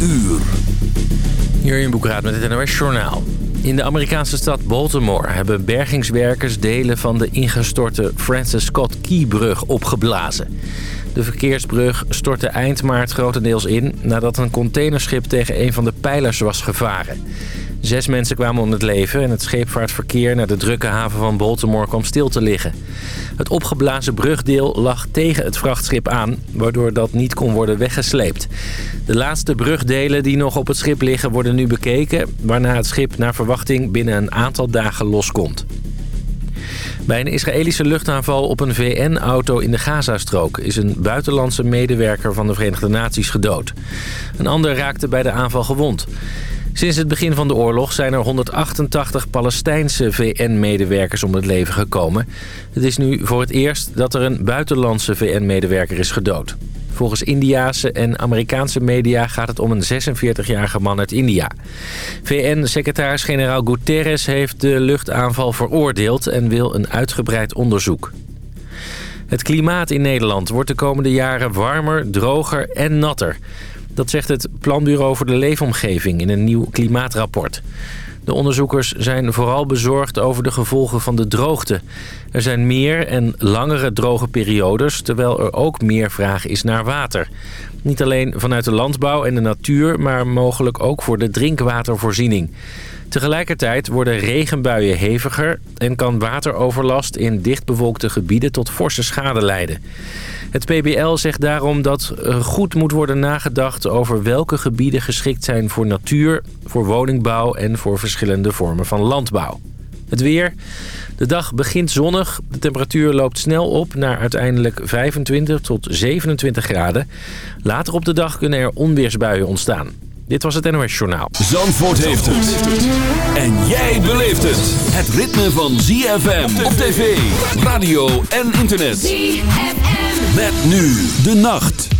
uur. In Boekraad met het NOS Journaal. In de Amerikaanse stad Baltimore hebben bergingswerkers delen van de ingestorte Francis Scott Key-brug opgeblazen. De verkeersbrug stortte eind maart grotendeels in nadat een containerschip tegen een van de pijlers was gevaren. Zes mensen kwamen om het leven en het scheepvaartverkeer naar de drukke haven van Baltimore kwam stil te liggen. Het opgeblazen brugdeel lag tegen het vrachtschip aan, waardoor dat niet kon worden weggesleept. De laatste brugdelen die nog op het schip liggen worden nu bekeken, waarna het schip naar verwachting binnen een aantal dagen loskomt. Bij een Israëlische luchtaanval op een VN-auto in de Gazastrook... is een buitenlandse medewerker van de Verenigde Naties gedood. Een ander raakte bij de aanval gewond. Sinds het begin van de oorlog zijn er 188 Palestijnse VN-medewerkers om het leven gekomen. Het is nu voor het eerst dat er een buitenlandse VN-medewerker is gedood. Volgens Indiase en Amerikaanse media gaat het om een 46-jarige man uit India. VN-secretaris-generaal Guterres heeft de luchtaanval veroordeeld en wil een uitgebreid onderzoek. Het klimaat in Nederland wordt de komende jaren warmer, droger en natter. Dat zegt het Planbureau voor de Leefomgeving in een nieuw klimaatrapport. De onderzoekers zijn vooral bezorgd over de gevolgen van de droogte. Er zijn meer en langere droge periodes, terwijl er ook meer vraag is naar water. Niet alleen vanuit de landbouw en de natuur, maar mogelijk ook voor de drinkwatervoorziening. Tegelijkertijd worden regenbuien heviger en kan wateroverlast in dichtbevolkte gebieden tot forse schade leiden. Het PBL zegt daarom dat er goed moet worden nagedacht over welke gebieden geschikt zijn voor natuur, voor woningbouw en voor verschillende vormen van landbouw. Het weer. De dag begint zonnig. De temperatuur loopt snel op naar uiteindelijk 25 tot 27 graden. Later op de dag kunnen er onweersbuien ontstaan. Dit was het NOS Journaal. Zandvoort heeft het. En jij beleeft het. Het ritme van ZFM op tv, radio en internet. ZFM. Met nu de nacht.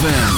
Could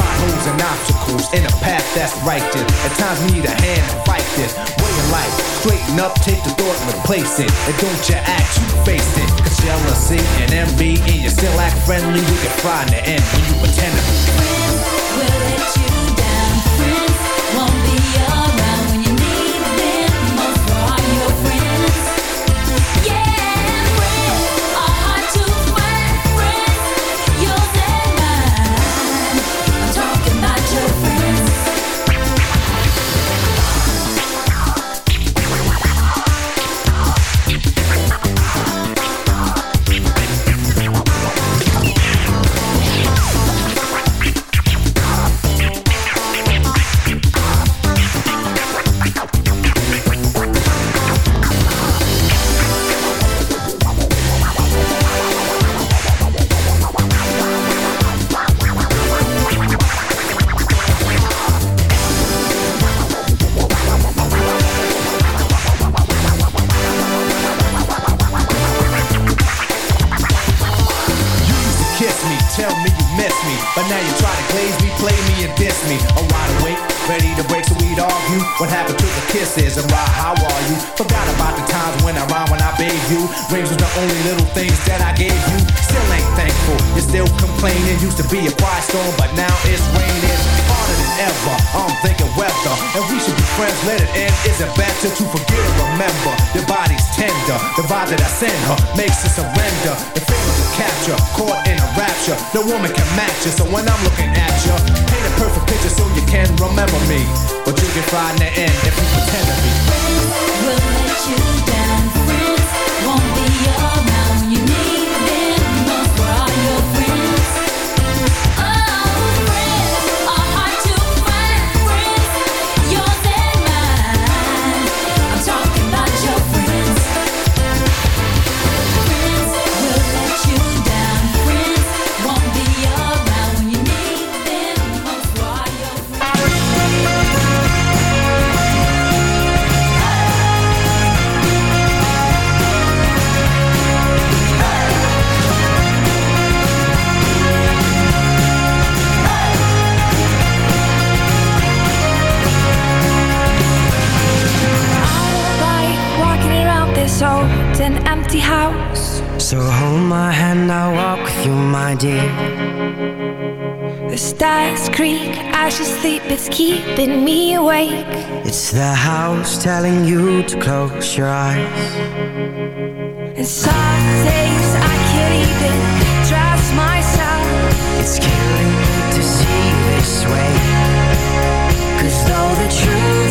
Potholes and obstacles in a path that's righteous. At times need a hand to fight this way of life. Straighten up, take the thought and replace it. And don't you act, you face it. Cause jealousy and envy, and you still act friendly, we can fried in the end when you pretend to be. Will let you down. Friends won't be a quiet storm, but now it's raining harder than ever. I'm thinking weather, and we should be friends. Let it end. Is it better to forget or remember? Your body's tender, the vibe that I send her makes her surrender. The feelings of capture, caught in a rapture. No woman can match you, so when I'm looking at you, paint a perfect picture so you can remember me. But you fried in the end if you pretend to be. We'll let you down. Dear. The stars creak as you sleep, it's keeping me awake. It's the house telling you to close your eyes. And some days I can't even trust myself. It's killing me to see this way. Cause though the truth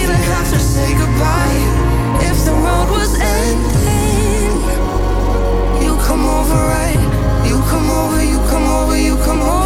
even have to say goodbye. If the world was ending. You come over right. You come over, you come over, you come over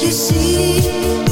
you see.